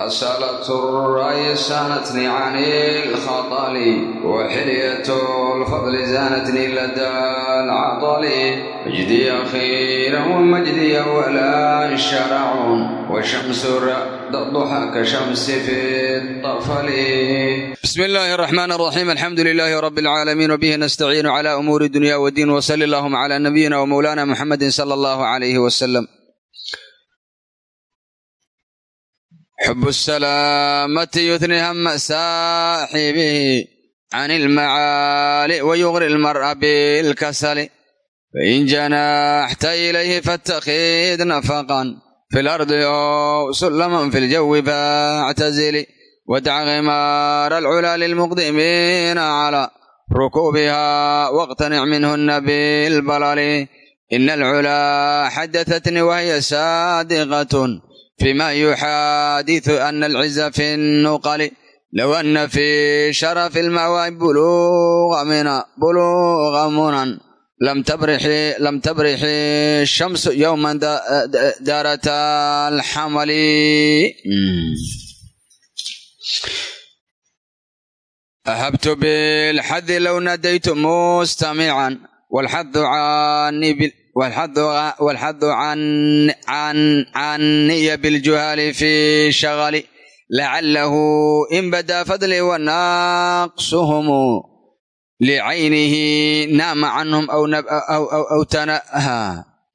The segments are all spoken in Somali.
أسألة الرأي سانتني عن الخطل وحلية الفضل زانتني لدى العطل مجدي أخيرا ومجدي أولا شرع وشمس الضحى كشمس في الطفل بسم الله الرحمن الرحيم الحمد لله رب العالمين وبه نستعين على أمور الدنيا والدين وصلى اللهم على نبينا ومولانا محمد صلى الله عليه وسلم xub salaamati yudni hama saaxibihi can ilmacaali wayuqri lmar'a bilkasali fain janaxta ilayhi fattakhid nafaqan fi lardi ow sullaman fi ljawi factazili wadca khimaara alculaa lilmuqdimiina calaa rukuubiha waqtanic minhuna bilbalali ina alculaa xadathatni wahiya saadiqatun فيما يحادث أن العز في النقل لو أن في شرف المواهب بلوغ من بلوغ منى لم تبرح لم تبرح الشمس يوما دارت الحمل أهبت بالحذ لو ناديت مستمعا والحظ عني walxadu canniya biljuhaali fi shaqali lacalahu in badaa fadli wanaaqsuhum licaynihi naama canhum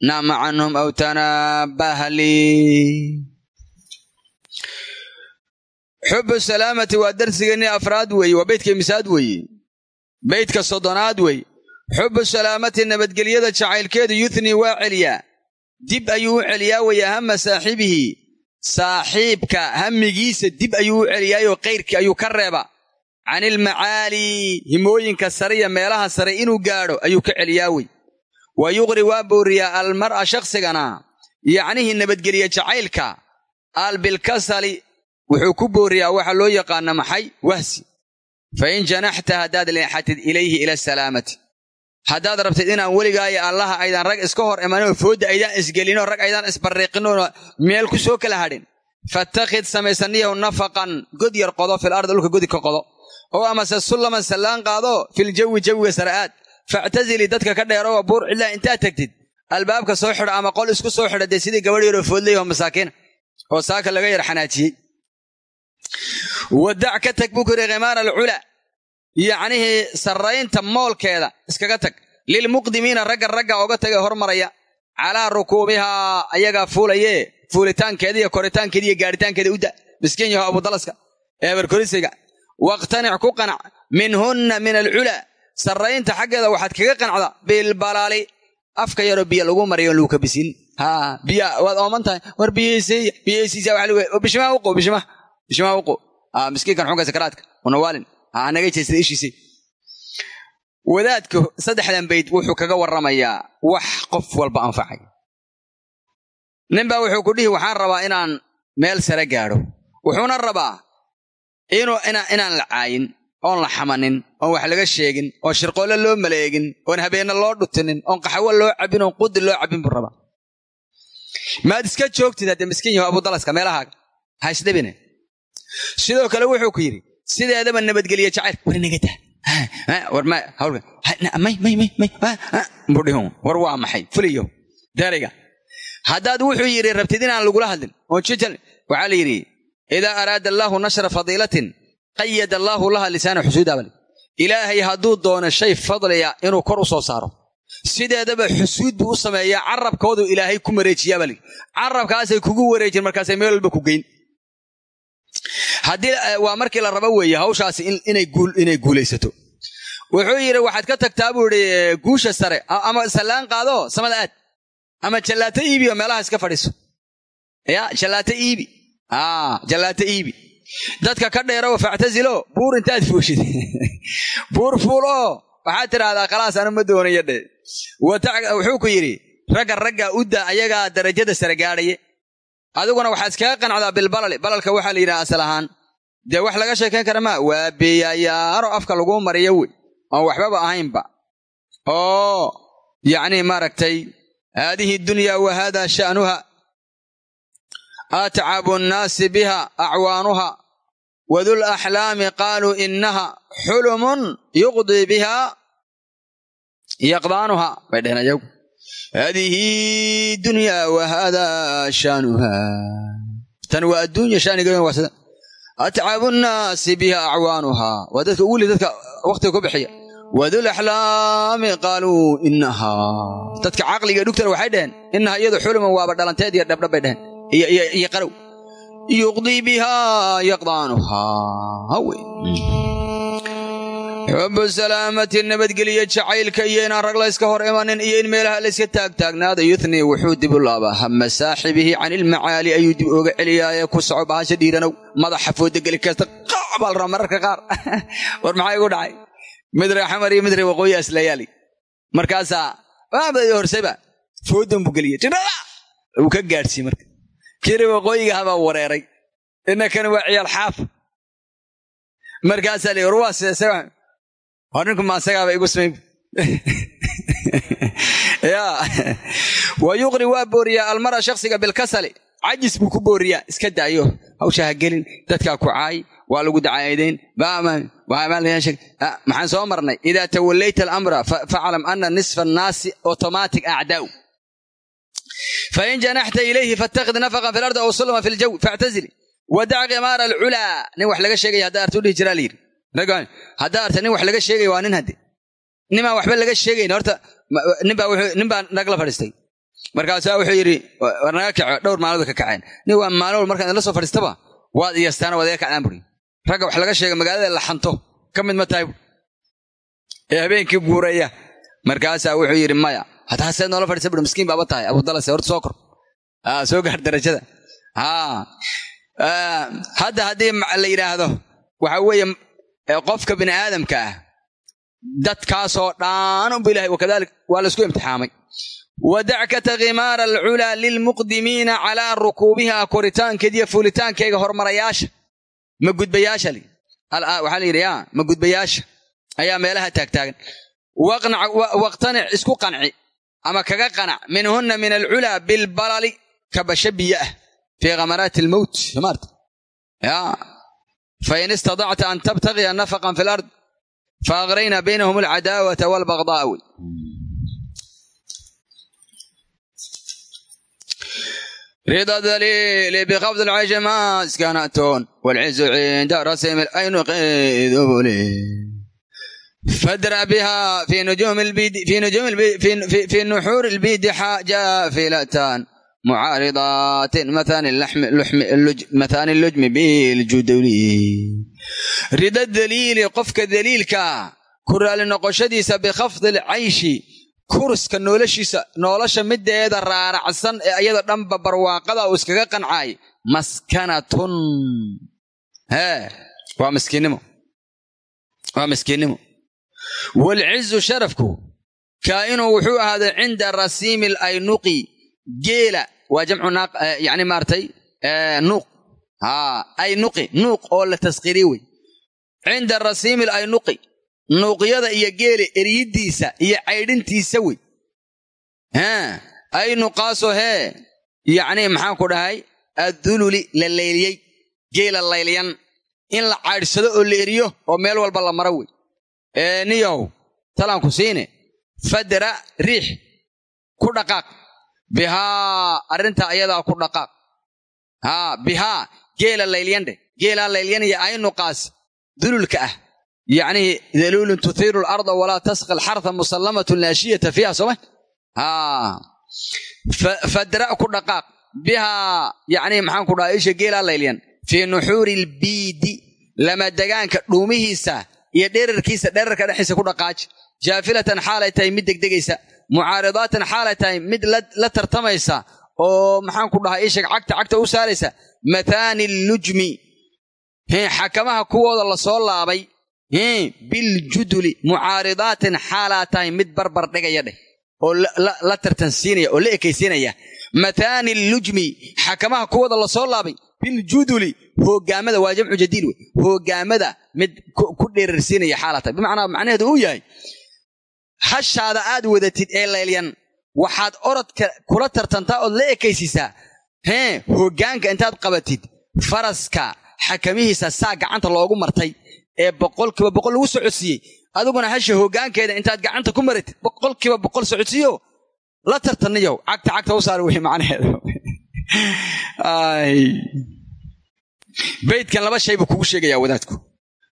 naama canhum aw tanabbaha lii xubu salaamati waa darsigeenii afraad weeye waa beydka imsaad weeye beydka soddonaad weeye xubu salaamati nabadgelyada jacaylkeedu yuthnii waa celiyaa dib ayuu u celiyaa waya hama saaxibihi saaxiibka hammigiisa dib ayuu u celiyaayoo kayrkii ayuu ka reeba. Canilmacaali himooyinka sare iyo meelaha sare inuu gaadho ayuu ka celiyaa wey wa yuqri waa booriyaa almar'a shakhsigana yacnihii nabadgeliye jacaylka albilkasali wuxuu ku booriyaa waxa loo yaqaana maxay? Wahsi. Fa in janaxta haddaad leexatid ilayhi ila salaamati haddaad rabtid inaan weligaayo allaha aydaan rag iska hor imaninoo foodda aydaan isgelinoo rag aydaan isbarriiqinoo meel ku soo kala hadhin. Fattakhid samaysaniyahu nafaqan god yar qodo fil ardi dhulka godi ka qodo. Oo amase sullaman sallaan qaado fil jawi jawiga sara'aad factazili dadka ka dheeroo buur cidlaa intaad tegtid albaabka soo xidha ama qol isku soo xidha dee sidii gabadh yaroo foodlayoo masaakiina oo saaka laga yar xanaajiyey. Wadac ka tag buu ku yidhi khimaar alcula yacnihii sarraynta moolkeeda iskaga tag. Lilmuqdimiina ragga ragga oga tagae hormaraya. Calaa rukuubihaa ayagaa fuulayee. Fuulitaankeeda iyo koritaankeeda iyo gaadhitaankeeda u da. Miskiin yaho abudalaska eebarkorisiga waqtanic ku qanac. Minhunna min alculaa sarraynta xaggeeda waxaad kaga qanacda bilbalaali afka yaroo biyo lagu mariyo lagu kabisin. Ha biya waad ooman tahay. War biyeyseeya biyeysiisa waxa lagu bishimaha uqo bishimaha bishimaha uqo miskiinkan xunka sakaraadka unawaalin naga jeesada ishiisay wadaadku saddexdan bayd wuxuu kaga warramayaa wax qof walba anfacay. Ninbaa wuxuu ku dhihi waxaan rabaa inaan meel sare gaadho. Wuxuuna rabaa inaan la caayin oon la xamanin oon wax laga sheegin oon shirqoolle loo maleegin oon habeenna loo dhutinin oon qaxwo loo cabbin oon qudi loo cabbin buu rabaa. Maad iska joogtid haddee miskiin yaho abudalaska meelahaaga ha isdhibine sidoo kale wuxuu ku yidhi sideedaba nabadgelye jacayl war nagata war ma hawlka may may may may. Budhihun war waa maxay? Fuliyo dariga haddaad wuxuu yidhi rabtid inaan lagula hadlin. Oo jijal waxaa la yidhi idaa araada allaahu nashra fadiilatin qayada allaahu laha lisaana xusuuda bal ilaahay hadduu doono shay fadliya inuu kor u soo saaro. Sideedaba xusuud buu u sameeyaa carabkoodu ilaahay ku mareejiyaa bal carabkaasay kugu wareejin markaasay meel walba ku geyn waa markii la rabo weeye hawshaasi inay guulaysato. Wuxuu yidhi waxaad ka tagtaa buu idhi guusha sare. Ama sallaan qaado samada aad. Ama jallaato iibi oo meelaha iska fadhiiso. Ya jallaato iibi. Jallaato iibi. Dadka ka dheerow factasilo buur intaad fuushid buur fuuloo waxaad tidhaahdaa khalaas anu ma doonaya dhe wuxuu ku yidhi ragga ragga udda ayagaa darajada sare gaadhaye adiguna waxaad iskaga qanacdaa bilbalali balalka waxaa la yidhaha asal ahaan. Dee wax laga sheekayn kara maa waa beeyayaaro afka laguu mariyo wey oon waxbaba ahaynba. Oo yacnii maaragtay haadihi dunya wa haada sha'nuha. Atcabu nnaasi biha acwaanuha wadul axlaami qaaluu inaha xulumun yuqdii biha yaqdaanuha. Bay haadihi dunyaa wa haadaa shaanuha tan waa adduunya shaanigeeduna waa sida atcabu nnaasi biha acwaanuhaa waa dadka ugu li dadka wakhtiga ku bixiya wadul axlaami qaaluu inahaa dadka caqliga dhugtana waxay dheheen inaha iyadu xuluman waaba dhalanteed iyo dhabdhab iyo qalow yuqdii bihaa yaqdaanuhaa xubu salaamati nabadgeliya jacaylka iyo inaan rag layska hor imanin iyo in meelaha layska taagtaagnaada yuthnii wuxuu dib u laabaa hama saaxibihi can ilmacaali ayuu dib ooga celiyaaye ku soco bahasha dhiiranow madaxa foodageli kasta qacbal raa mararka qaar. War maxaa igu dhacay? Midre xamar iyo midre waqooyi aslayaali markaasaa horseba foodan buu geliya tidhada uu ka gaadhsiiy marka. Kiri waqooyiga habaa wareeray. Inakan waa ciyaal xaaf. Markaasaa li war waa hor ninku maasagaaba igu samayn wa yuqri waa booriyaa almara shaksiga bilkasali cajis buu ku booriyaa iska daayo hawsha ha gelin dadkaa ku caay waa lagu dacaydayn maxaan soo marnay idaa tawallayta alamra faclam ana nisfa annaasi automatic acdaa'u fain janaxta ilayhi fatakid nafaqan fi lardi aw sulma fi ljawi factazili wadac khimaara alculaa nin wax laga sheegaya haddaa arta u dhihi jiraa layidhi haddaa arta nin wax laga sheegaya waa nin hadde nimaan waxba laga sheegayn horta nin baa nagla fadhiistay. Markaasaa wuxuu yidhi war naga kaco dhowr maalmood ka kaceen. Nin waa maalin wal markaan idinla soo fadhiistaba waad iyastaana waad iga kacdaan buri. Wax laga sheega magaalada la xanto. Ka mid ma tahay ee habeenkii guuraya. Markaasaa wuxuu yidhi maya hataa seed noola fadhiista buri miskiin baaba tahay abudalase horta soo kor. Soo gaar darajada. Hadda haddii la yidhaahdo waxa weeye qofka bini aadamka ah dadkaasoo dhaan unbu ilahay wakadalik waa laysku imtixaamay. Wadackata khimaara alculaa lilmuqdimiina calaa rukuubiha koritaankeediyo fuulitaankeyga hormarayaasha. Ma gudbayaasha waxaa la yidhi ma gudbayaasha. Ayaa meelaha taagtaagan. Waqtanic isku qanci ama kaga qanac minhunna min alculaa bilbalali kabasho biyo ah fii khamaraati almowt somaarta fain istadacta an tabtagiya nafaqan fi lard faagrayna baynahum alcadaawata waalbagdaawi rida daliili bikafd alcayshi maskanatun waalcizu cinda rasimi aynuqi dubuli fadra biha fi nuxuuri lbidi jaafilatan mucaaridaatin mathani lujmi biljuduli rida daliili qofka daliilkaa ku raali noqoshadiisa bikhafdi alcayshi kurska noloshiisa nolosha mideeda raaracsan ee iyada dhanba barwaaqada uu iskaga qancay maskanatun hee waa miskiinnimo waa miskiinnimo waalcizu sharafku kaa'inuu wuxuu ahaaday cinda rasiimi alaynuqi geela waa jamcu yani maaratay nuuq. Aynuqi nuuq oo la taskiriye wey cinda rasiimi alaynuqi nuuqyada iyo geela eryidiisa iyo caydhintiisa wey aynuqaasoo hee yacni maxaan ku dhahay addululi la layliyey geela laylyan in la caydhsado oo la eriyo oo meel walba la maro wey niyow talanku siine. Fadra riix ku dhaqaaq bihaa arrintaa ayadaa ku dhaqaaq haa bihaa geela laylyandhe geelaa laylyanaya aynuqaas dululka ah. Yacnihi daluulun tuthiiru alarda walaa tasqi alxarha musallamatun laashiyata fiiha sooma fadra ku dhaqaaq bihaa yacni maxaan ku dhaha isha geelaa laylyan fii nuxuuri ilbiidi lama degaanka dhuumihiisa iyo dherarkiisa dherarka dhexdiisa ku dhaqaaji jaafilatan xaalay tahay mid degdegaysa mucaaridaatan xaalay tahay mid la tartamaysa oo maxaan ku dhahay isha cagta cagta u saaraysa mathaani lujmi xakamaha kuwooda la soo laabay. Biljuduli. Mucaaridaatin xaalaa tahay mid barbar dhigaya dheh oo la tartansiinaya oo la ekaysiinaya. Mathaani lujmi xakamaha kuwooda la soo laabay. Biljuduli. Hoogaamada waa jamcu jadiid wey. Hoogaamada mid ku dheerarsiinaya xaalaa tahay. Bimacnaa macnaheedu uu yahay hashaada aad wadatid ee laylyan waxaad orodka kula tartantaa ood la ekaysiisaa. Hee hoggaanka intaad qabatid faraska xakamihiisa saa gacanta loogu martay ee boqolkiiba boqol lagu socodsiiyey adiguna hasha hoggaankeeda intaad gacanta ku maratid boqolkiiba boqol socodsiiyo la tartaniyow cagta cagta u saar wixii macnaheedu baydkan laba shay buu kugu sheegayaa wadaadku.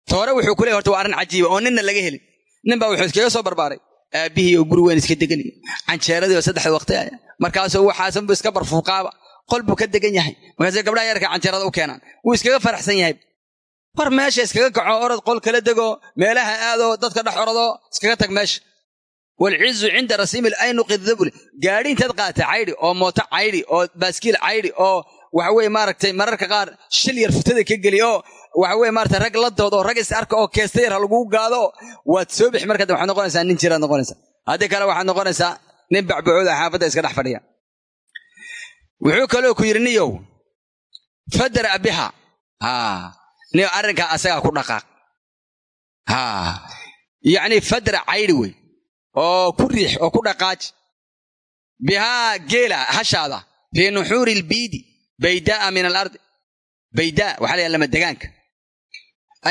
Ta hore wuxuu ku leey horta waa arrin cajiiba oo ninna laga helin. Nin baa wuxuu iskaga soo barbaaray aabbihii oo guri weyn iska deganayo canjeeradii oo saddexda waqti aya markaasuu waxaasanbu iska barfuuqaaba. Qol buu ka degan yahay. Markaasay gabdhaha yarka canjeerada u keenaan. Wuu iskaga faraxsan yahay. War meesha iskaga kaco orod qol kala dego meelaha aadoo dadka dhex orodoo iskaga tag meesha. Walcizu cinda rasiimil aynuqi dabule gaadhi intaad qaata caydhi oo mooto caydhi oo baaskiil caydhi oo waxaweye maaragtay mararka qaar shil yar futada ka geli oo waxaweye maarata rag la dood oo rag is arka oo keesta yar ha laguu gaado waad soo bixi marka waxaad noqonaysaa nin jiraad noqonaysaa. Haddii kale waxaad noqonaysaa nin bacbacooda xaafadda iska dhex fadhiya. Wuxuu kaloo ku yidhi niyow fadara biha niyo arrinkaa asagaa ku dhaqaaq. Yacni fadra caydhi wey oo ku riix oo ku dhaqaaji bihaa geela hashaada fii nuxuuri ilbiidi baydaaa min alardi baydaa waxaa layaha lama degaanka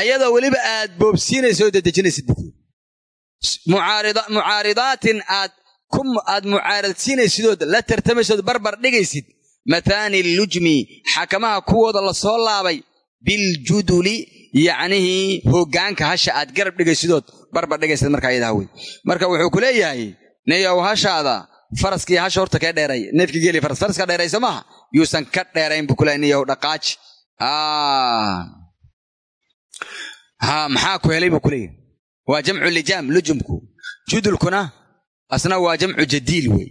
ayadoo weliba aad boobsiinaysa oo dedejinaysid mucaaridaatin aad aad mucaaradsiinaysidood la tartamaysood barbar dhigaysid. Mathaani lujmi xakamaha kuwooda la soo laabay. Biljuduli yacnihii hoggaanka hasha aad garab dhigaysidood barbar dhigaysid markaa ayadaa wey marka wuxuu ku leeyahay niyow hashaada faraskii hasha horta kee dheeray? Neefkii geeli faras. Faraska dheerayso maaha? Yuusan ka dheerayn buu kuleeyahay niyow dhaqaaji ha maxaa ku helay buu kuleeyahay waa jamcu lijaam lujumku. Judulkuna asna waa jamcu jadiil wey.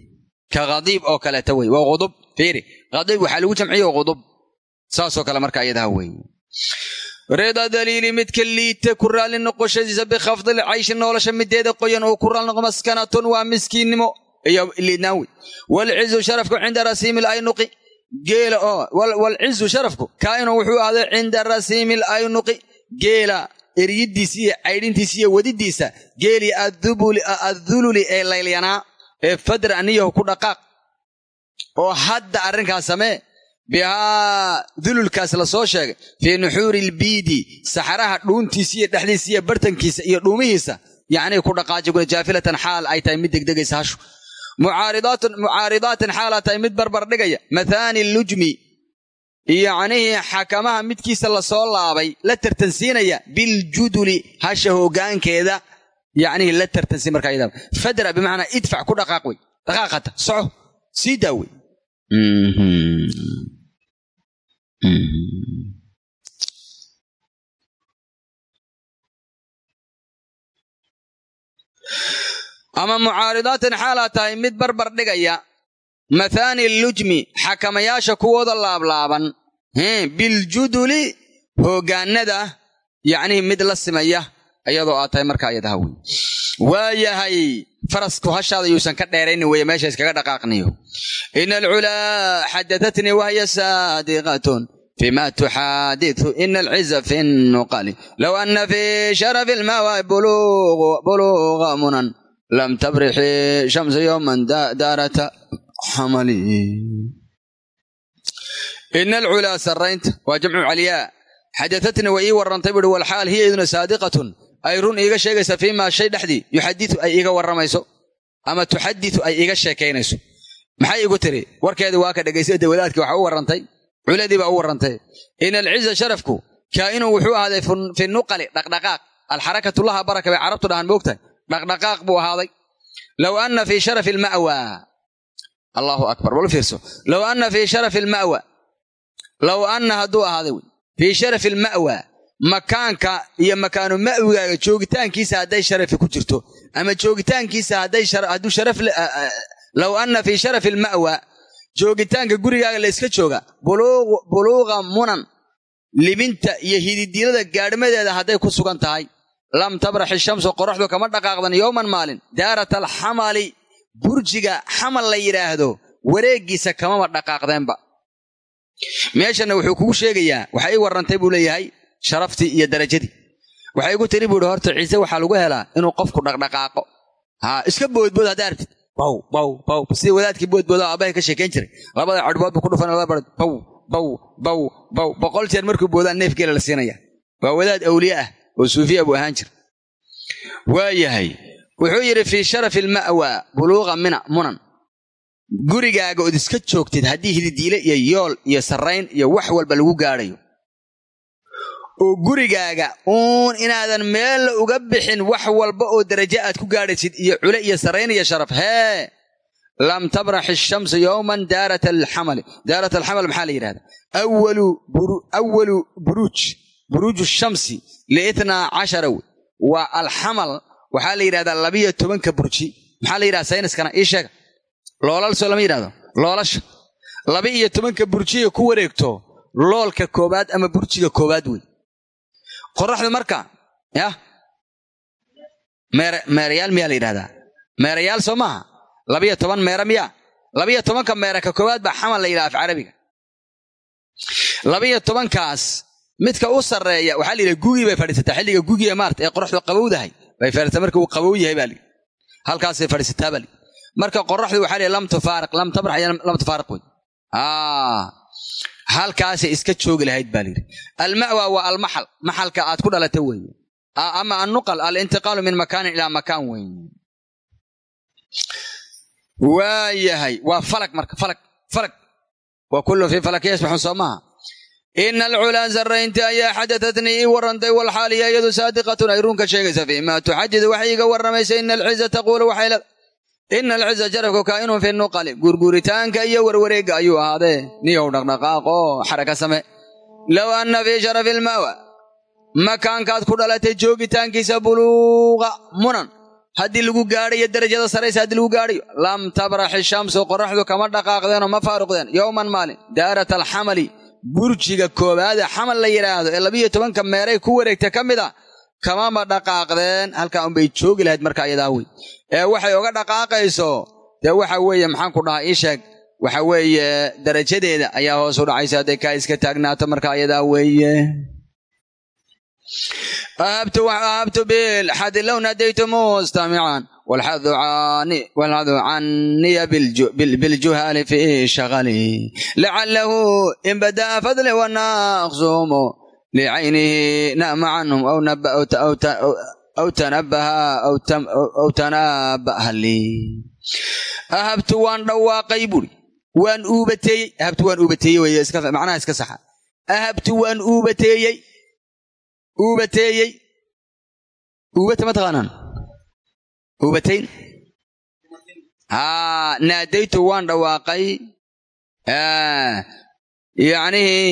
Ka khadiib oo kaleeta wey. Waa qudub fiiri. Khadiib waxaa lagu jamciye qudub saasoo kale marka ayadaha wey. Rida daliili midka liita ku raalli noqoshadiisa bikhafdil cayshi nolosha mideeda qoyan oo ku raali noqo maskanatun waa miskiinnimo iyo liidnaan wey walcizu sharafku cinda rasiimil aynuqi. Geela oo walcizu sharafku kaa'inu wuxuu ahday cinda rasiimil aynuqi. Geela eryidiisa iyo caydhintiisa iyo wadidiisa. Geeli addululi ee laylyanaa ee fadra aniyahu ku dhaqaaq. Oo hadda arrinkaas samee bihaa dululkaas la soo sheegay. Fii nuxuuri ilbiidi saxaraha dhuuntiisa iyo bartankiisa iyo dhuumihiisa. Yacnii ku dhaqaajiguna jaafilatan xaal ay tahay mid degdegaysa hashu mucaaridaatin xaalaa tahay mid barbar dhigaya mathaani lujmi yacnihii xakamaha midkiisa la soo laabay la tartansiinaya biljuduli hasha hoggaankeeda yacnihii la tartansiin markaa iyada fadra bimacnaa idfac ku dhaqaaq wey dhaqaaqata soco sii daa wey ama mucaaridaatin xaalaa tahay mid barbar dhigaya mathaani lujmi xakamayaasha kuwooda laablaaban. Biljuduli hoggaanada yacnihii mid la simaya iyadoo aad tahay markaa ayadaha wey waayahay farasku hashaada yuusan ka dheeraynin weye meesha iskaga dhaqaaqniyo. Ina alculaa xadadatnii wahya saadiqatun fima tuxaadiu ina alciza fi nuqali. Low ana fi sharafi lmawa buluuga munan lam tabrixi shamsu yowman daarata xamali ina alculaa sarraynta waa jamcu calyaa xadatatni way ii warrantay buuhi walxaal hiya iduna saadiqatun ay run iiga sheegaysa fiimaa shay dhexdii yuxaditu ay iiga warramayso ama tuxaditu ay iiga sheekaynayso maxay igu tiri warkeedii waa ka dhegaysay dawalaadkii waxa u warrantay culadii baa u warrantay ina alciza sharafku kaa'inun wuxuu ahaaday fi nuqali dhaqdhaqaaq alxarakatu laha baraka bay carabtu dhahaan moogtahay dhaqdhaqaaq buu ahaaday low anna fii sharafi alma'wa. Allahu akbar. Bal fiirso low anna fii sharafi alma'wa. Low anna hadduu ahaaday fii sharafi alma'wa. Makaanka iyo makaanu ma'wigaaga joogitaankiisa hadday sharafi ku jirto. Ama joogitaankiisa hadduu sharaf low anna fii sharafi alma'wa. Joogitaanka gurigaaga la yska jooga buluuqa munan. Libinta iyo hididiilada gaadhmadeeda hadday ku sugan tahay lam tabraxi shamsu qoraxdu kama dhaqaaqdan yowman maalin. Daarat alxamali burjiga xamal la yidhaahdo wareeggiisa kamama dhaqaaqdeenba. Meeshanna wuxuu kugu sheegayaa waxa ii warrantay buu leeyahay sharaftii iyo darajadii. Waxay igu tiri buuhi horta ciise waxaa lagu helaa inuu qofku dhaqdhaqaaqo. Haa iska boodbood haddaa artid baw baw baw sidii wadaadkii boodbooda aabbahay ka sheekayn jiray. Labada cadhbood ku dhufan laba baw baw baw baw boqol jeer markuu boodaan neef geela la siinaya waa wadaad awliye ah oo suufiya buu ahaan jira waayahay wuxuu yidhi fii sharafi alma'wa buluuqa mina munan gurigaaga ood iska joogtid haddii hididiile iyo yool iyo sarrayn iyo wax walba lagu gaadhayo oo gurigaaga uun inaadan meella uga bixin wax walba oo darajo aad ku gaadhaysid iyo cule iyo sarrayn iyo sharaf hee lam tabrax ishamsu yowman daarat alxamali daarat alxamal maxaa la yidhahda awalu buruuj buruuju shamsi liitnaa cashara wey waa alxamal waxaa la yidhahdaa labiyo tobanka burji maxaa la yidhahda sayniskana? Ii sheega loolal soo lama yidhahdo. Loolasha. Laba iyo tobanka burjiga ku wareegto loolka koobaad ama burjiga koobaad wey. Qoraxdu marka yah meerayaal miyaa la yidhahdaa? Meerayaal soo maaha? Labiyo toban meera miyaa? Labiyo tobanka meera ka koowaad baa xamal la yidhaha af carabiga. Labiyo tobankaas midka u sarreeya waxaa la yidhaha gugii bay fadhiisataa. Xilliga gugiga maarta ee qoraxdu qabowdahay bay fadhiisataa. Marka uu qabow yahay baa layidhi halkaasay fadhiisataa baa layidhi marka qoraxdu waxaa la yidhi lam tufaariq lam tabrax iyo lam tufaariq wey halkaasay iska joogi lahayd baa layidhi alma'wa waa almaxal maxalka aad ku dhalata weeye ama annuqal alintiqaalu min makaanin ilaa makaan weeye waayahay waa falag marka falag falag wa kullu fii falak yasbaxun ina alculaa sarraynta ayaa xadatatnii ii warrantay walxaaliya iyadu saadiqatun ay runka sheegaysa fiimaa tuxadidu waxay iga warramaysa ina alciza taquulu waxay le ina alciza jarafku kaa'inun fi nuqali gurguritaanka iyo warwareegga ayuu ahaadee niyow dhaqdhaqaaqoo xaraka same low anna fii sharafi ilmaawa makaankaad ku dhalatay joogitaankiisa buluuqa munan haddii lagu gaadhayo darajada saraysa haddii lagu gaadhayo lam tabrax ishamsu qoraxdu kama dhaqaaqdeenoo ma faaruqdeen yowman maalin daarat alxamali burjiga koowaade xamal la yidhaahdo ee labiyo tobanka meeray ku wareegta ka mid a kamama dhaqaaqdeen halkaa unbay joogi lahayd marka iyadaa wey ee waxay uga dhaqaaqayso dee waxa weeye maxaan ku dhahaa ii sheeg waxa weeye darajadeeda ayaa hoos u dhacaysa hadday kaa iska taagnaato marka iyadaa weeye. Ahabtu bilxadi low nadaytu mustamican walxadu caniya biljuhaali fi shaqali lacalahu in bada'a fadli wanaqsumu licaynihi nama canhum aw tanabaha aw tanabaha lii ahabtu waan dhawaaqay buuri waan uubateeyey ahabtu waan uubateeyey wey macnaha iska saxa ahabtu waan uubateeyey uubateeyey uubata ma uubatayn haa naadaytu waan dhawaaqay. Yacnihii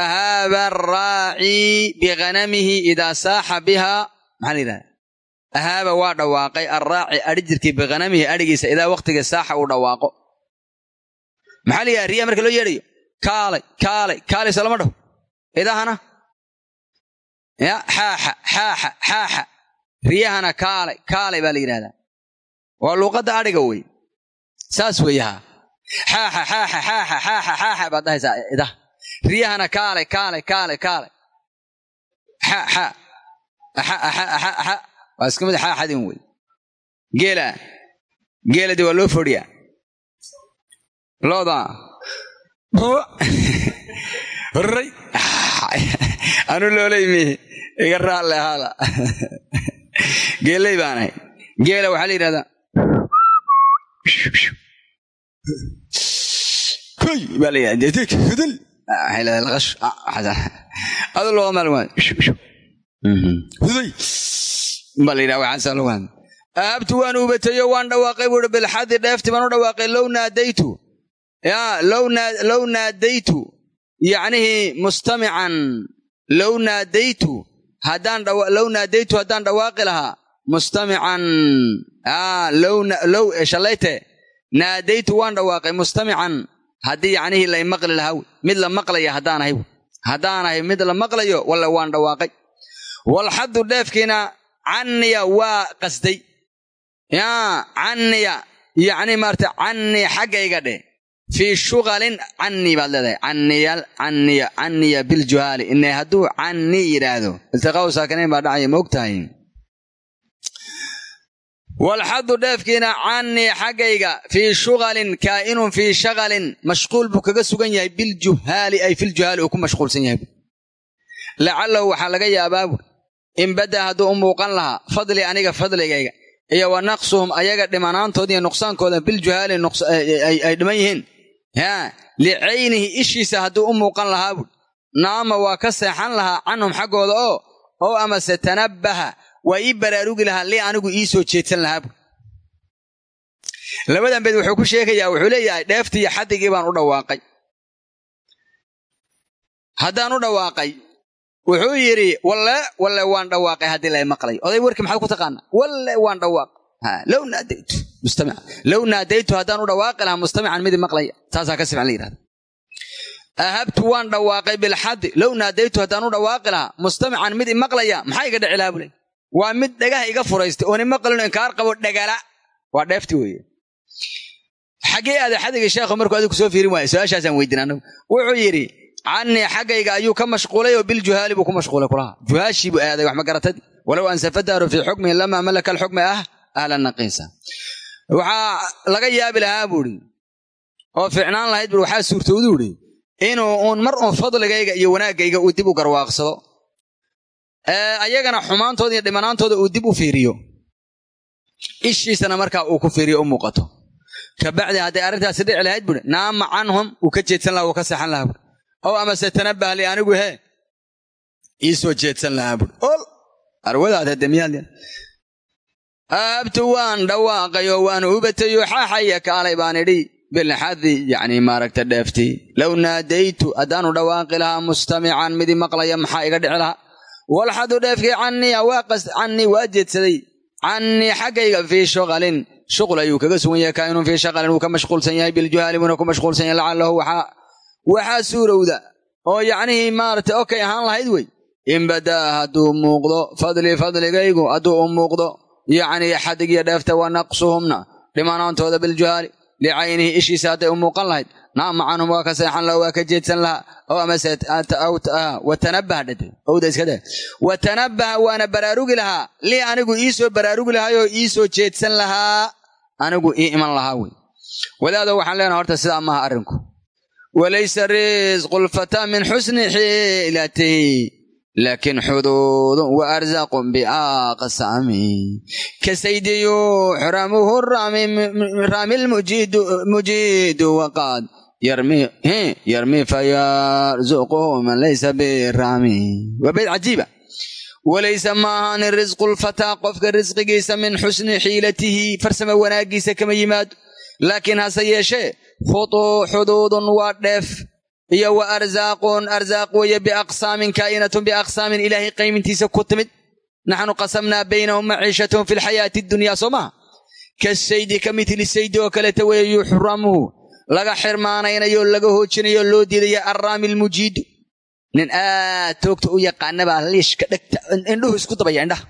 ahaaba araaci bihanamihi idaa saaxa biha. Maxaa la yidhahda ahaaba waa dhawaaqay arraaci adhi jirkii bihanamihi adhigiisa idaa wakhtiga saaxa uu dhawaaqo. Maxaa la yidhahda riyaha marka loo yeedhayo? Kaalay kaalay kaalay soo lama dhaho. Idahana ya xaaxa xaaxa xaaxa riyahana kaalay kaalay baa la yidhahdaa waa luuqadda adhiga wey saas weeye haa xaaxa xaaxa xaaxa xaaxa xaaxa baad dhahaysaa idaha riyahana kaalay kaalay kaalay kaalay xa xa axa axa axa axa waa iska mid xaaxadin wey geela geeladi waa loo fodhiyaa looda horray anu looley mihi iga raalle ahaada geeley baan ahay geela waxaa la yidhahdaa. Koy baa la yidhahda hudul waxay leedahay laqash. Adu loo maal waa huday baa la yidhaha waxaasaa lagu hadla ahabtu waan uubateeyo waan dhawaaqay buuhi bilxadi dheefti baan u dhawaaqay low naadaytu. Ya low naadaytu. Yacnihii mustamican low naadaytu low naadaytu haddaan dhawaaqi lahaa mustamican low shallayte naadaytu waan dhawaaqay mustamican. Haddii yacnihii lay maqli lahaa mid la maqlaya haddaan ahay. Haddaan ahay mid la maqlayo walla waan dhawaaqay. Walxaddu dheefkiina canniya waa qasday. Ya canniya yacni maarata cannii xaggayga dheh fii shuqalin cannii baad leedahay canniya biljuhaali ine hadduu cannii yidhaahdo iltiqaau saakinayn baa dhacaya ma og tahay walxadu dheefkiina cannii xaggayga fii shugalin kaa'inun fii shagalin mashquul buu kaga sugan yahay biljuhaali ay filjuhaali uu ku mashquulsan yahay lacalahu waxaa laga yaabaa buuri in badda hadduu u muuqan lahaa fadli aniga fadligayga iyo wa naqsuhum ayaga dhimanaantooda iyo nuqsaankooda biljuhaali ay dhiman yihiin licaynihi ishiisa hadduu u muuqan lahaa buuri naama waa ka seexan lahaa canhum xaggooda oo oo amase tanabbaha waa ii baraarugi lahaa li anigu ii soo jeedsan lahaa buuri labadan beed wuxuu ku sheegayaa wuxuu leeyahay dheeftii iyo xadigii baan u dhawaaqay. Haddaan u dhawaaqay wuxuu yidhi walle walle waan dhawaaqay haddii lay maqlay. Oday warkii maxaad ku taqaanaa? Walle waan dhawaaq low naadaytu mustamic low naadaytu haddaan u dhawaaqi lahaa mustamican midi maqlaya taasaa ka sifcan la yidhahda ahabtu waan dhawaaqay bilxadi low naadaytu haddaan u dhawaaqi lahaa mustamican mid i maqlaya maxaa iga dhici lahaa bule waa mid dhagaha iga furaystay ooni maqlino inkaar qabo dhagala waa dheefti weeye xaggee aaday xadigii sheekhu markuu adigu soo fiirin waaya su'aashaasaan weydin anagu wuxuu yidhi cannii xaggayga ayuu ka mashquulay oo biljuhaali buu ku mashquulay kulaha juhaashii buu aaday wax ma garatadi walow ansafadaaru fii xukmihi lamaa malaka alxukmi ahla naqiisa waxaa laga yaabi lahaa buuhi oo fiicnaan lahayd bui waxaa suurtowduu idhi inuu uun mar uun fadligayga iyo wanaaggayga uu dib u garwaaqsado. Ayagana xumaantooda iyo dhimanaantooda uu dib u fiiriyo. Ishiisana markaa uu ku fiiriyo u muuqato. Kabacdi hadday arrintaasi dhici lahayd buui naama canhum uu ka jeedsan laha uu ka seexan lahaa buui ow amase tanabbah li anigu hee ii soo jeedsan lahaa buui ol arwadaad hademiyaad aabtu waan dhawaaqay oo waan ubatayo xaaxaya kaalay baan idhi bilxadi yacni maaragta dheeftii low naadaytu haddaanu dhawaaqi lahaa mustamican midi maqlaya maxaa iga dhici lahaa? Walxadu dheefkii canniya waa qas cannii waa jeedsaday. Cannii xaggayga fii shuqalin shuqul ayuu kaga sugan yahay kaa'inun fii shaqalin wuu ka mashquulsan yahay biljuhaali buuna ku mashquulsan yahay lacalahu waxaa suurowda. Oo yacnihii maaragtay okay ahaan lahayd wey. In badaa hadduu muuqdo fadlii fadligaygu hadduu u muuqdo yacnii xadigiyo dheefta wa naqsuhumna dhimanaantooda biljuhaali licaynihi ishiisa hadday u muuqan lahayd naama canhum waa ka seexan laha waa ka jeedsan lahaa oo amase watanabbah dhade owda iska dhe watanabbaha waana baraarugi lahaa lii anigu ii soo baraarugi lahaayoo ii soo jeedsan lahaa anigu ii iman lahaa wey wadaado waxaan leenaha horta sidaa maaha arrinku walaysa risqu lfataa min xusni xiilatihi laakin xuduudun wa arzaqun biaqsami ka saydiyu xuramuhu raami lmujiidu waqad yarmi fayarzuquhu man laysa biraami waa bayd cajiiba walaysa ma ahaanin risqu lfataa qofka risqigiisa min xusni xiilatihi farsama wanaaggiisa kama yimaado laakiin hase yeeshee xuduudun waa dheef iyo wa arsaaqun arsaaq weeye biaqsaamin kaa'inatun biaqsaamin ilaahay qaymintiisa ku timid naxnu qasamnaa baynahum maciishatahum fi lxayaati addunya soo maha kasaydi ka mitli saydi oo kaleta weeye yuxramuhu laga xirmaanaynayo laga hoojinayo loo diidaya arraami almujiidu nin aad toogta u yaqaanabaa liishka dhegta indhuhu isku dabaya indhaha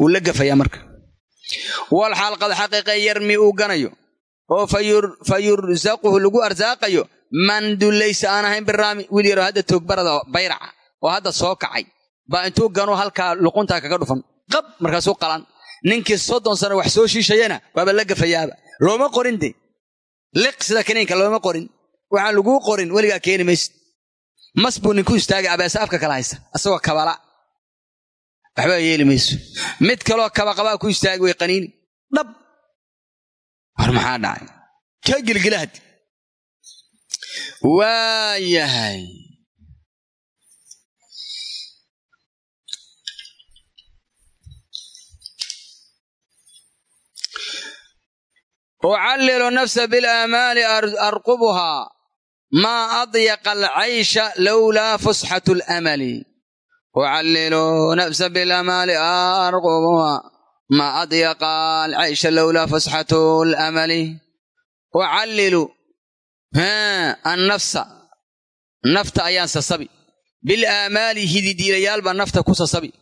wuu la gafayaa marka wal xaal qad xaqiiqa yarmi uu ganayo oo fa yursaquhu lagu arsaaqayo man dullaysa aan ahayn biraami wiil yaroo hadda toogbarada bayraca oo hadda soo kacay. Baa intuu ganu halkaa luquntaa kaga dhufan. Qab markaasuu qalan. Ninkii soddon sano wax soo shiishayana waaba la gafayaaba. Looma qorin de liq sida kaniinka looma qorin. Waxaan laguu qorin weligaa keeni maysid. Mas buu ninku istaagay abeese kala haysa asagoo kabala. Waxbaa yeeli mayso. Mid kaloo kabaqabaa ku istaagi way qaniini dhab. War maxaa dhacay? Kaa gilgilahad waa yahay. Ucallilu nafsa bilaamaali arqubuhaa maa adyaqa alcaysha lowlaa fusxatu lamali ucallilu nafsa bilamaali arqubuhaa maa adyaqa alcaysha lowlaa fusxatu lamali ucallilu annafsa. Nafta ayaan sasabi. Bilaamaali hididiilayaal baa nafta ku sasabi.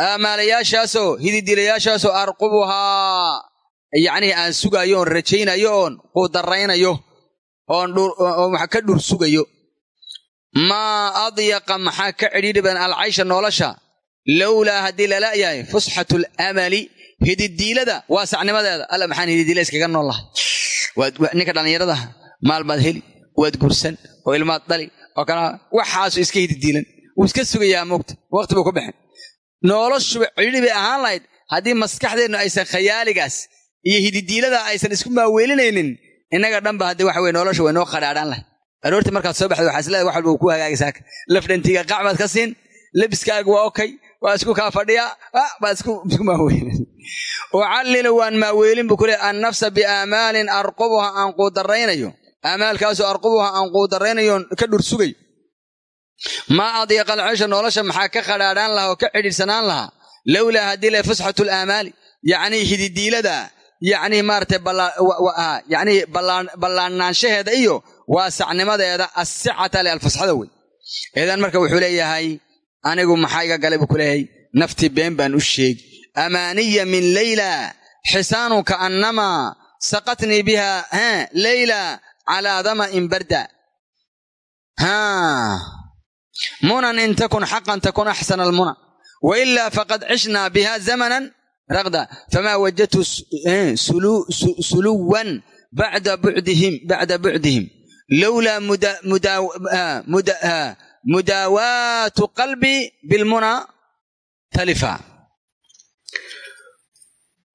Aamaalayaashaasoo hididiilayaashaasoo arqubuhaa yacnihii aan sugaayo oon rajaynayo oon quudaraynayo oon ka dhur sugayo. Maa adyaqa maxaa ka cidhiidhi badan alcaysha nolosha? Lowlaa haddii lala yahay fusxatu lamali hididiilada waa sacnimadeeda alla maxaan hididiila iskaga nool lahay ninka dhallinyaradaha maal baad heli waad gursan oo ilmaad dhali oo kala waxaasu iska hididiilan wuu iska sugayaa moogta waqti buu ku bixin. Noloshuba cidhidhi bay ahaan lahayd haddii maskaxdeennu aysan khayaaligaas iyo hididiilada aysan isku maaweelinaynin innaga dhanba haddii waxa weye nolosha way noo qadhaadhaan lahayd. Aroortii markaad soo baxda waxaa isleedahay wax walba uu ku hagaagaysaaka lafdhantiga qacbaad ka siin lebiskaagu waa okay waa isku kaa fadhiyaa baa isku maaweelin. Ucallilu waan maaweelin buu ku leey annafsa biaamaalin arqubuha aan quudaraynayo aamaalkaasoo arqubuha aan quudaraynayo ka dhursugayo maa adyaqa alceysha nolosha maxaa ka qadhaadhaan lahaa oo ka cidhiidhsanaan lahaa? Lowlaa haddii le fusxatu laamaali yacnii hididiilada yacnii maaragtay yacnii ballaannaanshaheeda iyo waasacnimadeeda assicata le alfusxada wey. Idan marka wuxuu leeyahay anigu maxaa iga galay buu ku leeyahay? Naftii been baan u sheegi amaaniya min leyla xisaanu kaannamaa saqatnii biha leyla calaa dama'in barda munan in takun xaqan takun axsana almuna wailaa faqad cishnaa biha zamanan raqda famaa wajadtu suluwan bacda bucdihim lowlaa mudaawaatu qalbi bilmuna talifa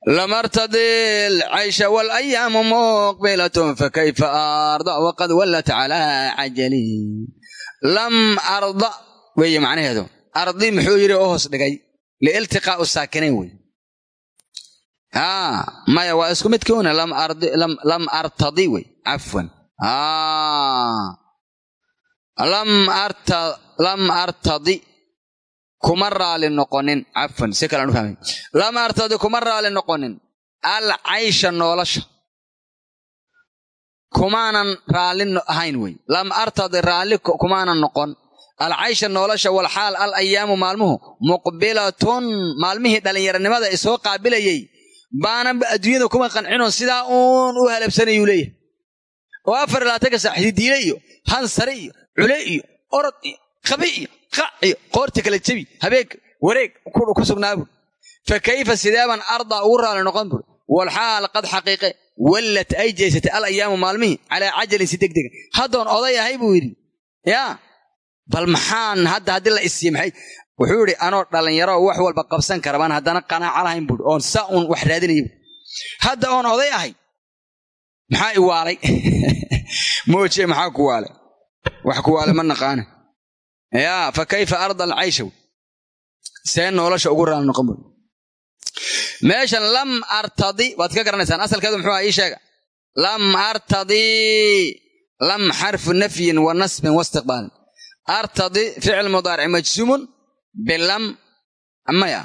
lamartadi alcaysha walayaamu muqbilatun fakayfa arda waqad wallat calaa cajali lam arda weeye macnaheedu ardi muxuu yidhi oo hoos dhigay liiltiqaa'u saakinayn wey maya waa isku midkuuna lam artadi wey cafwan lam artadi kuma raali noqonin. Cafwan si kale aan u fahmay lam artadi kuma raali noqonin alcaysha nolosha kumaanan raalli ahayn wey. Lam artadi raalli kumaanan noqon. Alcaysha nolosha walxaal al ayaamu maalmuhu muqbilatun maalmihii dhallinyaranimada ay soo qaabilayey. Baananba adduunyada kuma qancinoo sidaa uun u halabsanayuu leeyahay. Oo afar labaatanka saac hididiile iyo hansare iyo cule iyo orod iyo qabi iyo qac iyo qoorta kala jebi habeenk wareeg ku sugnaa buur fa kayfa sideebaan ardaa ugu raali noqon buur walxaal qad xaqiiqe wallat ay jeysatay al ayaamu maalmihii calaa cajalin si degdega haddoon oday ahay buu yidhi yaa bal maxaan hadda haddii la isiiye maxay wuxuu yidhi anoo dhallinyaro wax walba qabsan kara baan haddana qanaaco lahayn buui oon saa uun wax raadinaya hadda oon oday ahay maxaa i waalay? Moojiye maxaa ku waalay? Wax ku waalay ma naqaana yaa fa kayfa arda alcaysha see nolosha ugu raali noqon buui meeshan lam artadi waad ka garanaysaan asalkeedu muxuu aha ii sheega. Lam artadi lam xarfu nafyin wa nasbin waistiqbaalin artadi ficil mudaaric majsuumun bilam maya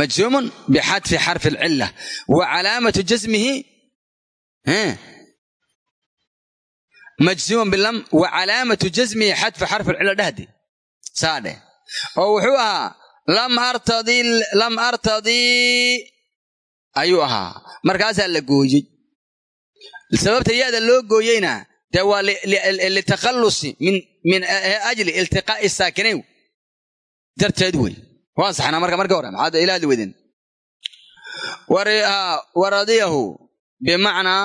majzuumun bixadfi xarfi alcila wa calaamatu jasmihi majzuumun bilam wa calaamatu jasmihi xadfi xarfi alcila dhahde saa dheh oo wuxuu ahaa lam artadii ayuu ahaa. Markaasaa la gooyey sababta yaada loo gooyeyna dee waa litakhallusi min ajli iltiqaa'i saakinayn. Darteed wey. Waan saxnaa marka marka hore maxaad ilaahdi wedeen waradiyahu bimacnaa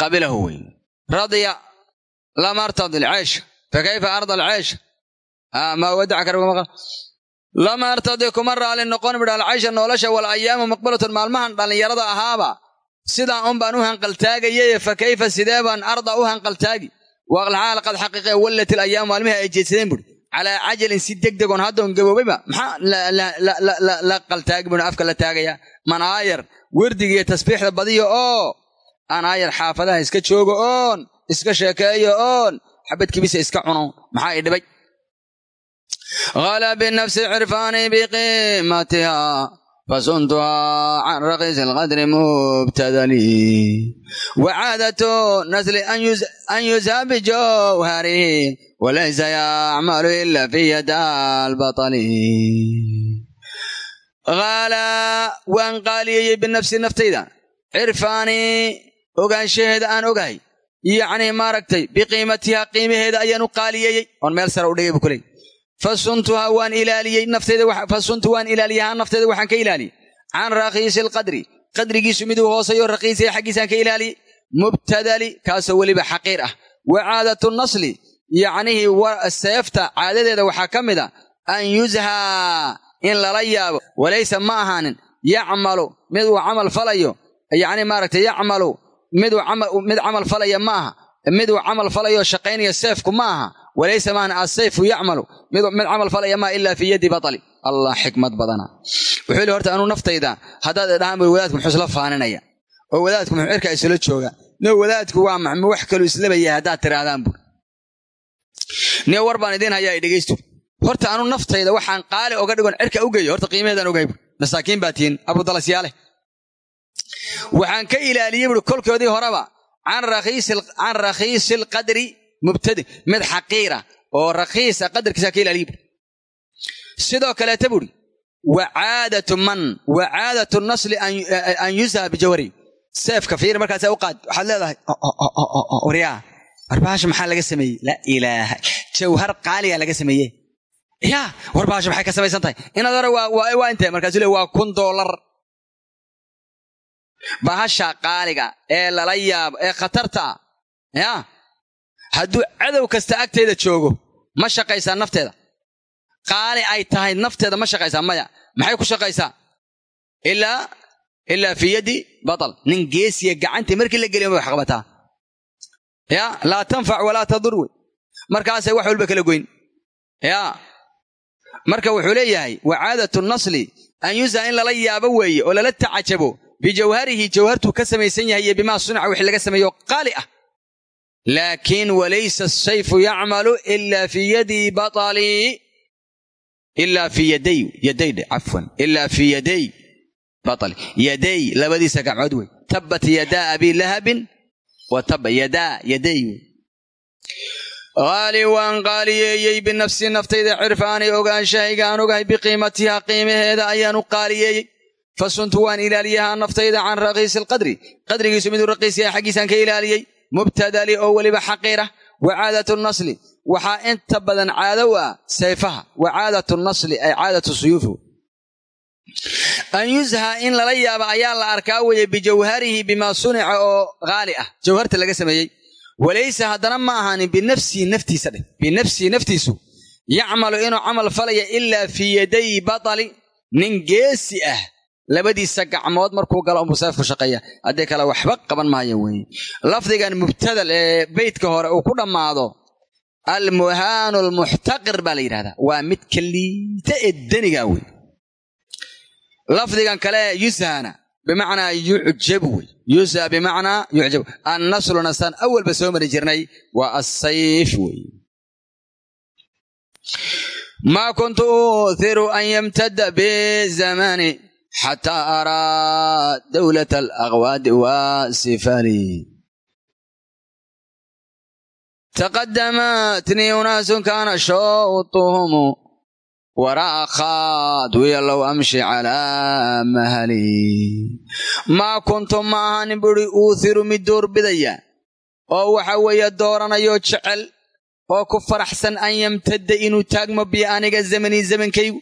qabilahu wey. Radiya lam artadi alceysha fakayfa arda alceysha maa wadaca kara lama artadi kuma raali noqon bidha alcaysha nolosha wal ayaamu muqbalatun maalmahan dhallinyarada ahaaba sidaa un baan u hanqaltaagaye fa kayfa sidee baan arda u hanqaltaagi waqalxaal qad xaqiiqe wallat ilayaamu maalmihii ay jeedsadeen buuri calaa cajalin si degdegoon haddoon gaboobayba maxaa la qaltaagi bui afka la taagaya man aayar werdiga iyo tasbiixda badiya oo aan aayar xaafadaha iska joogo oon iska sheekeeyo oon. Xabad kibisa iska cuno. Maxaa i dhibay? Ala binafsi cirfaani biqiimatiha fasuntuhaa can rakiisi alqadri mubtadali wacaadatu nasli an yuzhaa bijowharihi walaysa yacmalu ila fi yada albaali qaalaa waan qaaliyeyey binafsi naftayda. Cirfaanii ogaanshaheeda aan ogahay yacni maaragtay biqiimatihaa qiimaheeda ayaan u qaaliyeeyey oon meel sare udhigay buu ku leey fasuntuhaa waan ilaaliyey nafteedafasuntu waan ilaaliyahaa nafteeda waxaan ka ilaaliyey can rakiisi alqadri qadrigiisu miduu hooseeyo rakiisiga xaggiisaan ka ilaaliyey mubtadali kaasoo weliba xaqiir ah. Wa caadatu nasli yacnihii seefta caadadeeda waxaa ka mid a an yuzhaa in lala yaabo. Walaysa ma ahaanin yacmalu mid uu camal falayo yacni maaragtay yacmalu mid camal falaya ma aha miduu falayo shaqaynaya seefku ma walaysa maahan asayfu yacmalu mid camal falaya maa ilaa fii yaddi batali. Allah xikmad badana. Wuxuu horta anuu naftayda haddaad idhahaan wadaadku muxuu isla faaninaya oo wadaadku muxuu cirkaa isla jooga no wadaadku waa maxmu wax kaluu islaba yahay haddaad tidhaahdaan bur niyo war baan hayaa dhegaystu. Horta anuu naftayda waxaan qaali oga dhigon cirka u geeyo horta qiimaheedaan ogahay bur masaakiin baa tihiin abudalasyaale waxaan ka ilaaliyey buri kolkoodii horeba can rakhiisi alqadri mubtadi mid xaqiira oo rakhiisa qadarkiisa ka ilaaliye buri sidoo kaleeta buri wa caadatu man wa caadatu nasli an yuzha bijawari. Seefka fiir markaasa u qaad waxaad leedahay waryaa warbaasha maxaa laga sameeyey? Laa ilaaha jawhar qaaliga laga sameeye ya warbaasha maxay ka samaysan tahay inaad hore waa intee? Markaasu le waa kun doolar bahasha qaaliga ee lala yaabo ee khatarta ah. Ya? Hadduu cadow kasta agteeda joogo ma shaqaysaa nafteeda. Qaali ay tahay nafteeda ma shaqaysaa maya. Maxay ku shaqaysaa? Ilaa ilaa fii yaddi batal. Nin geesiya gacantii markii la geliyo ma wax qabataa. Ya? Laa tanfac walaa tadur wey. Markaasay wax walba kala goyn. Ya? Marka wuxuu leeyahay wa caadatu nasli an yuza in lala yaabo weeye oo lala tacajabo bijawharihi jawhartuu ka samaysan yahay iyo bimaa sunaca wix laga sameeyo qaali ah laakiin walaysa asayfu yacmalu ila fii yadi baali ila fii yaday yadaydhe cafwan ila fii yaday baali yaday labadiisa gacmood wey tabbat yadaa abi lahabin wa tabba yadaa yaday wey qaali waan qaaliyeeyey binafsi naftayda cirfaanay ogaanshahaygaan ogahay biqiimatiha qiimaheeda ayaan u qaaliyeeyey fasuntu waan ilaaliyahaa naftayda can rakiisi alqadri qadrigiisu miduu raqiis yahay xaggiisaan ka ilaaliyey mubtadali oo weliba xaqiira wa caadatu nasli waxaa inta badan caado u ah sayfaha wa caadatu nasli ay caadatu suyuufi an yuzha in lala yaaba ayaa la arkaa weeye bijawharihi bimaa sunica oo haali ah jawharta laga sameeyey walaysa haddana ma ahaanin binafsihi naftiisa dheh binafsihi naftiisu yacmalu inuu camal falaya ilaa fii yaday batali nin geesi ah labadiisa gacmood markuu galo seefku shaqeeya. Haddii kale waxba qaban maayo weeye lafdigan mubtadal ee beytka hore uu ku dhammaado almuhaanu almuxtaqir baa la yidhahdaa waa mid kaliita ee deniga wey lafdigan kale yushana bimacnaa yucjabu wey yusa bimacnaa yucjabu annasluna saan awalba soo mari jirnay waa asayf wey maa kuntu uuthiru an yamtada bizamani xataa araa dawlat alaqwaadi wasifali taqadamatnii unaasun kaana shawtuhumu waraa khaadwiya low amshi calaa mahali maa kuntu ma ahanin buri uuthiru mid doorbidaya oo waxa weeye dooranayo jecel oo ku faraxsan an yamtadda inuu taagmo bi aniga zamanii zamankaygu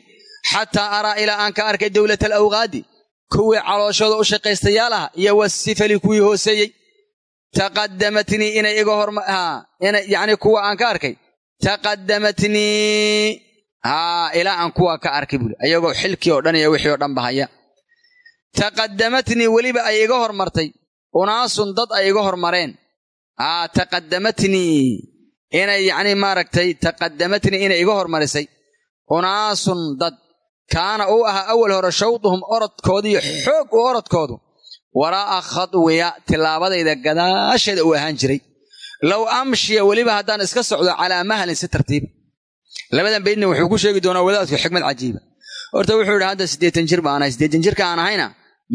xataa araa ilaa aan ka arkay dowlat alawqaadi. Kuwii calooshooda u shaqaystayaal ah iyo wasifali kuwii hooseeyey. Taqadamatnii inay iga horma yacni kuwa aan ka arkay. Taqadamatnii haa ilaa aan kuwa ka arkay buuli ayagoo xilkii oo dhan iyo wixii oo dhan bahaya taqadamatnii weliba ay iga hormartay. Unaasun dad ay iga hormareen. Haa taqadamatnii inay yacni maaragtay taqadamatnii inay iga hormarisay. Unaasun dad kaana uu ahaa awal hore shawduhum orodkoodiiyo xoog u orodkoodu. Waraa'a khadwiya tillaabadayda gadaasheeda uu ahaan jiray. Low amshiya weliba haddaan iska socdo calaa mahalin si tartiiba labadan baydna wuxuu ku sheegi doonaa wadaadku xikmad cajiiba horta wuxuu idhi hadda siddeetan jir baan ahay siddeetan jirka aan ahayna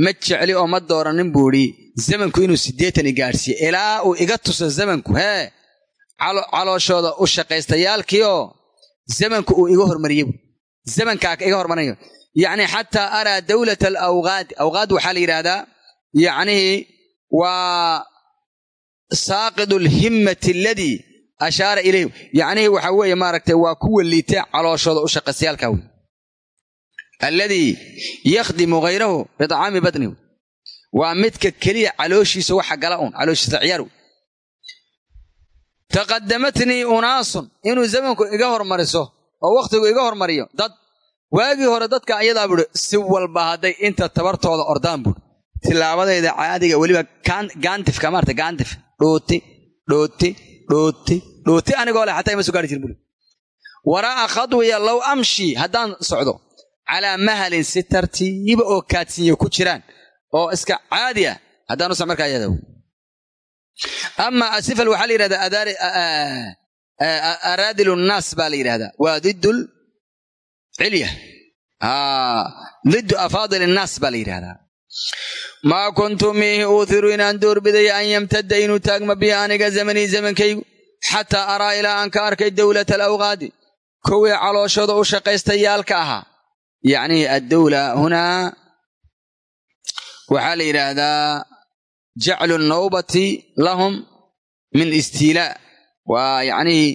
ma jecli oo ma dooranin buu idhi zamanku inuu siddeetan i ilaa uu iga tuso zamanku hee calooshooda u shaqaystayaalkiioo zamanku uu iga hormariyey zamankaa iga hormarinayo yacni xataa araa dawlat alawqaadi awqaad waxaa la yidhaahdaa yacnihii waa saaqidu alhimmati aladii ashaara ilayh yacnihii waxa weeye maaragtay waa kuwa liita calooshooda u shaqaystayaalkaa wey alladii yakhdimu hayrahu biطcaami batnihi waa midka keliya calooshiisa waxa gala un calooshiisa ciyaar taqadamatnii unaasun inuu zamanku iga hormariso oo wakhtigu iga hormariyo. Dad waagii hore dadka ayadaa buuhi si walba hadday inta tabartooda ordaan buuhi tilaabadayda caadiga weliba gaantifka maarta gaantif dhooti dhooti dhooti dhooti. Anigoo leh xataa ima soo gaari jirin buuri waraa'a khadwiya low amshi haddaan socdo calaa mahalin si tartiiba oo kaadsinya ku jiraan oo iska caadi ah haddaan usa markaa ayada ama asifal waxaa la yidhahdaa araadilu nnaas baa la yidhahdaa waa diddul cilya. Diddu afaadil innaas baa la yidhahdaa maa kuntu miihi uuhiru inaan doorbidaya an yamtadda inuu taagma bi aniga zamanii zamankaygu xataa araa ilaa aan ka arkay dowlata alawqaadi kuwii calooshooda u shaqaystayaalka ahaa. Yacnii addowla hunaa waxaa la yidhaahdaa jaclu nawbati lahum min istiilaa waa yacnii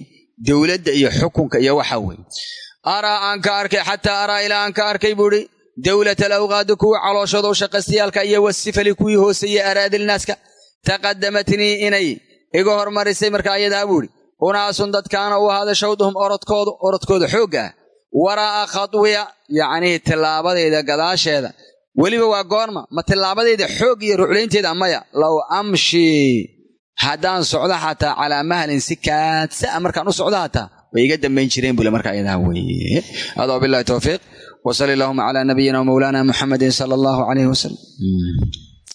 dowladda iyo xukunka iyo waxa weeye araa aan ka arkay xataa araa ilaa aan ka arkay buu idhi dowlata alawqaadi kuwii calooshooda u shaqaystayaalka iyo wasifali kuwii hooseeyey araadilnaaska taqadamatnii inay iga hormarisay markaa ayadaa buu idhi unaasun dadkaana u ahaaday shawduhum orodkoodu orodkooda xoogga ah. Waraa'a khadwiya yacnii tillaabadayda gadaasheeda. Weliba waa goorma ma tillaabadayda xoog iyo ruclaynteeda maya. Low amshii haddaan socdo xataa calaa mahalin si kaadsaa markaan u socdo hataa way iga dambayn jireen bule marka ayadaa weeye adaa billahi towfiiq wsali allahuma cala nabiyina wmawlana muxamedin sala allahu calayh wasalam